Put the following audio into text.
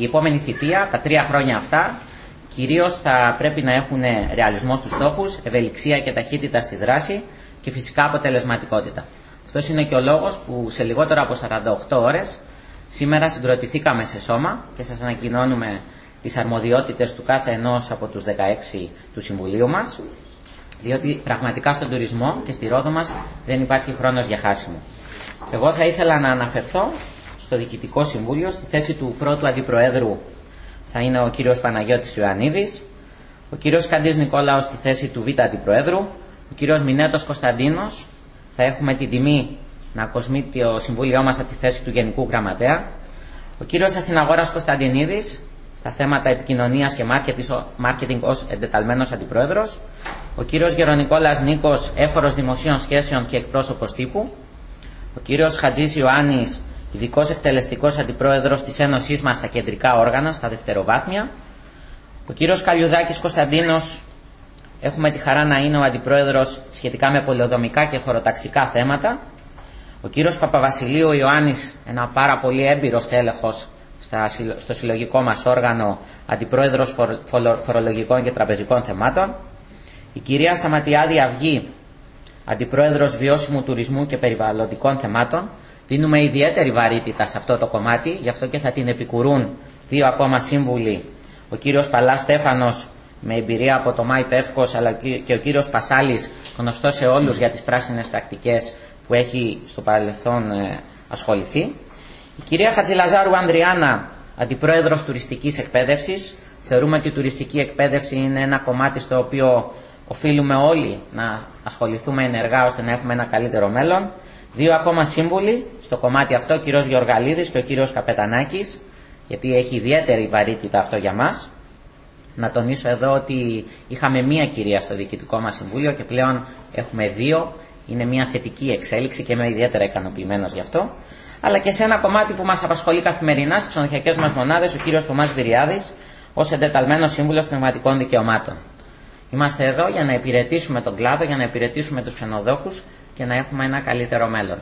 η επόμενη θητεία, τα τρία χρόνια αυτά, κυρίως θα πρέπει να έχουν ρεαλισμό στους στόχους, ευελιξία και ταχύτητα στη δράση και φυσικά αποτελεσματικότητα. Αυτός είναι και ο λόγος που σε λιγότερο από 48 ώρες σήμερα συγκροτηθήκαμε σε σώμα και σας ανακοινώνουμε τις αρμοδιότητες του κάθε ενός από τους 16 του Συμβουλίου μας, διότι πραγματικά στον τουρισμό και στη Ρόδο μας δεν υπάρχει χρόνος για χάσιμο. Εγώ θα ήθελα να αναφερθώ στο Διοικητικό Συμβούλιο, στη θέση του πρώτου Αντιπροέδρου θα είναι ο κύριος Παναγιώτης Ιωαννίδης, ο κύριος Καντής Νικόλαος στη θέση του Β' Αντιπροέδρου, ο κύριος Μινέτος Κωνσταντίνος, θα έχουμε την τιμή να κοσμεί το Συμβούλιο μας από τη θέση του Γενικού Γραμματέα, ο κύριος Αθηναγόρας Κωνσταντινίδης, στα θέματα επικοινωνίας και μάρκετινγκ ως εντεταλμένος αντιπρόεδρος, ο κύριος Γερονικόλας Νίκος, έφορος δημοσίων σχέσεων και εκπρόσωπος τύπου, ο κύριος Χατζής Ιωάννης, ειδικός εκτελεστικός αντιπρόεδρος της Ένωσής μας στα κεντρικά όργανα, στα δευτεροβάθμια. Ο κύριος Καλιουδάκη Κωνσταντίνος, έχουμε τη χαρά να είναι ο αντιπρόεδρος σχετικά με πολεοδομικά και χωροταξικά θέματα. Ο κύριος Παπαβασιλείου Ιωάννης, ένα πάρα πολύ έμπειρος τέλεχος στο συλλογικό μας όργανο, αντιπρόεδρος φορολογικών και τραπεζικών θεμάτων. Η κυρία Σταματιάδη Αυγή, αντιπρόεδρος βιώσιμου τουρισμού και περιβαλλοντικών θεμάτων. Δίνουμε ιδιαίτερη βαρύτητα σε αυτό το κομμάτι, γι' αυτό και θα την επικουρούν δύο ακόμα σύμβουλοι, ο κύριος Παλάς Στέφανος με εμπειρία από το ΜΑΙ Πεύκος, αλλά και ο κύριος Πασάλης, γνωστός σε όλους για τις πράσινες τακτικές που έχει στο παρελθόν ε, ασχοληθεί. Η κυρία Χατζηλαζάρου Ανδριάνα, αντιπρόεδρος τουριστικής εκπαίδευσης. Θεωρούμε ότι η τουριστική εκπαίδευση είναι ένα κομμάτι στο οποίο οφείλουμε όλοι να ασχοληθούμε ενεργά ώστε να έχουμε ένα καλύτερο μέλλον. Δύο ακόμα σύμβουλοι στο κομμάτι αυτό, ο κύριος Γεωργαλίδης και ο κύριος Καπετανάκης, γιατί έχει ιδιαίτερη βαρύτητα αυτό για μας. Να τονίσω εδώ ότι είχαμε μία κυρία στο διοικητικό μας συμβούλιο και πλέον έχουμε δύο. Είναι μια θετική εξέλιξη και είμαι ιδιαίτερα ικανοποιημένος γι' αυτό. Αλλά και σε ένα κομμάτι που μας απασχολεί καθημερινά στις ξενοδοχειακές μας μονάδες, ο κύριος Θωμάς Βυριάδης, ως εντεταλμένος σύμβουλος πνευματικών δικαιωμάτων. Είμαστε εδώ για να υπηρετήσουμε τον κλάδο, για να υπηρετήσουμε τους ξενοδόχους και να έχουμε ένα καλύτερο μέλλον.